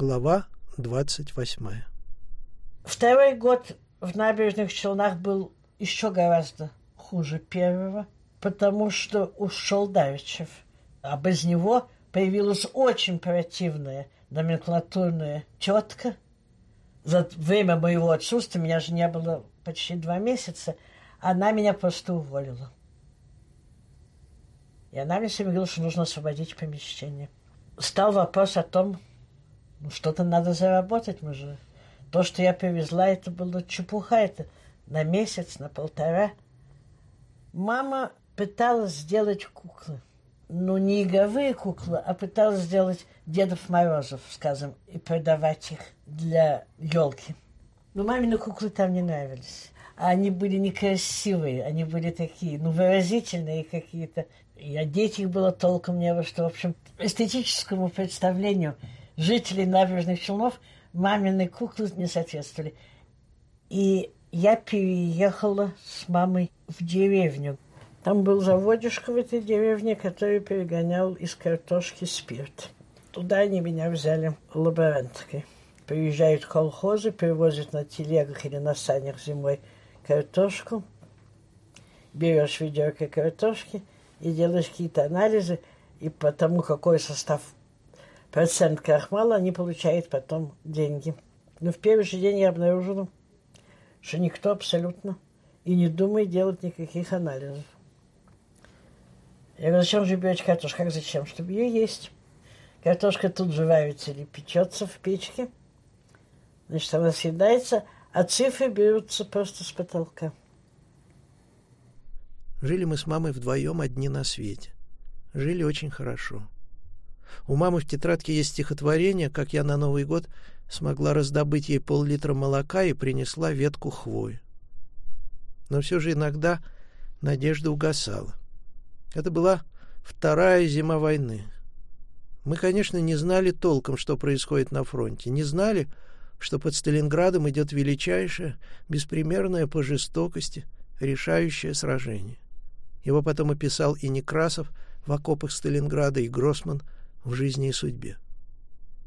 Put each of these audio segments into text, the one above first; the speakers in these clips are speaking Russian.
Глава 28. Второй год в набережных Челнах был еще гораздо хуже первого, потому что ушел Давичев. А без него появилась очень противная номенклатурная тетка. За время моего отсутствия, меня же не было почти два месяца, она меня просто уволила. И она мне говорила, что нужно освободить помещение. Стал вопрос о том, ну, что-то надо заработать, мы же. То, что я привезла, это было чепуха, это на месяц, на полтора. Мама пыталась сделать куклы. Ну, не игровые куклы, а пыталась сделать Дедов Морозов, скажем, и продавать их для елки. Но мамины куклы там не нравились. А они были некрасивые, они были такие, ну, выразительные какие-то. И одеть их было толком не во что. В общем, эстетическому представлению жителей набережных Челнов мамины куклы не соответствовали. И я переехала с мамой в деревню. Там был заводишка в этой деревне, который перегонял из картошки спирт. Туда они меня взяли лаборанткой. Приезжают колхозы, привозят на телегах или на санях зимой картошку. Берешь ведерко картошки и делаешь какие-то анализы, и по тому, какой состав процент крахмала, они получают потом деньги. Но в первый же день я обнаружила, что никто абсолютно и не думает делать никаких анализов. Я говорю, зачем же берете картошку? Как зачем? Чтобы ее есть. Картошка тут же варится или печется в печке. Значит, она съедается, а цифры берутся просто с потолка. Жили мы с мамой вдвоем одни на свете. Жили очень хорошо. У мамы в тетрадке есть стихотворение, как я на Новый год смогла раздобыть ей пол-литра молока и принесла ветку хвои. Но все же иногда надежда угасала. Это была вторая зима войны. Мы, конечно, не знали толком, что происходит на фронте, не знали, что под Сталинградом идет величайшее, беспримерное по жестокости, решающее сражение. Его потом описал и Некрасов в окопах Сталинграда, и Гроссман в жизни и судьбе.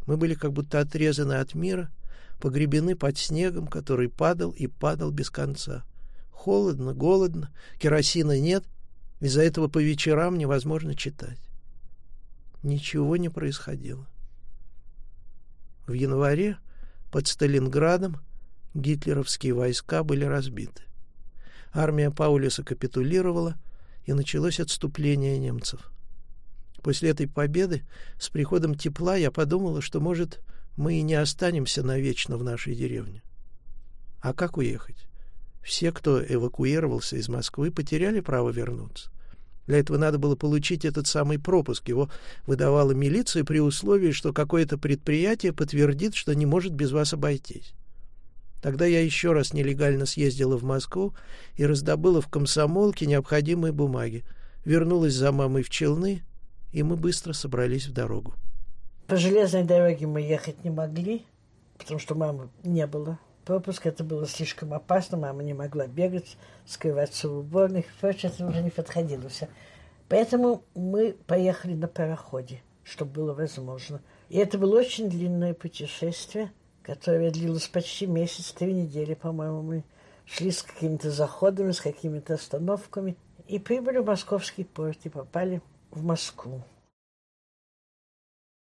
Мы были как будто отрезаны от мира, погребены под снегом, который падал и падал без конца. Холодно, голодно, керосина нет, из-за этого по вечерам невозможно читать. Ничего не происходило. В январе под Сталинградом гитлеровские войска были разбиты. Армия Паулюса капитулировала, и началось отступление немцев. После этой победы, с приходом тепла, я подумала, что, может, мы и не останемся навечно в нашей деревне. А как уехать? Все, кто эвакуировался из Москвы, потеряли право вернуться. Для этого надо было получить этот самый пропуск. Его выдавала милиция при условии, что какое-то предприятие подтвердит, что не может без вас обойтись. Тогда я еще раз нелегально съездила в Москву и раздобыла в комсомолке необходимые бумаги. Вернулась за мамой в Челны, и мы быстро собрались в дорогу. По железной дороге мы ехать не могли, потому что мамы не было пропуск. Это было слишком опасно, мама не могла бегать, скрываться в уборных. Впрочем, это уже не подходило все. Поэтому мы поехали на пароходе, чтобы было возможно. И это было очень длинное путешествие, которое длилось почти месяц, три недели, по-моему. Мы шли с какими-то заходами, с какими-то остановками. И прибыли в московский порт и попали в Москву.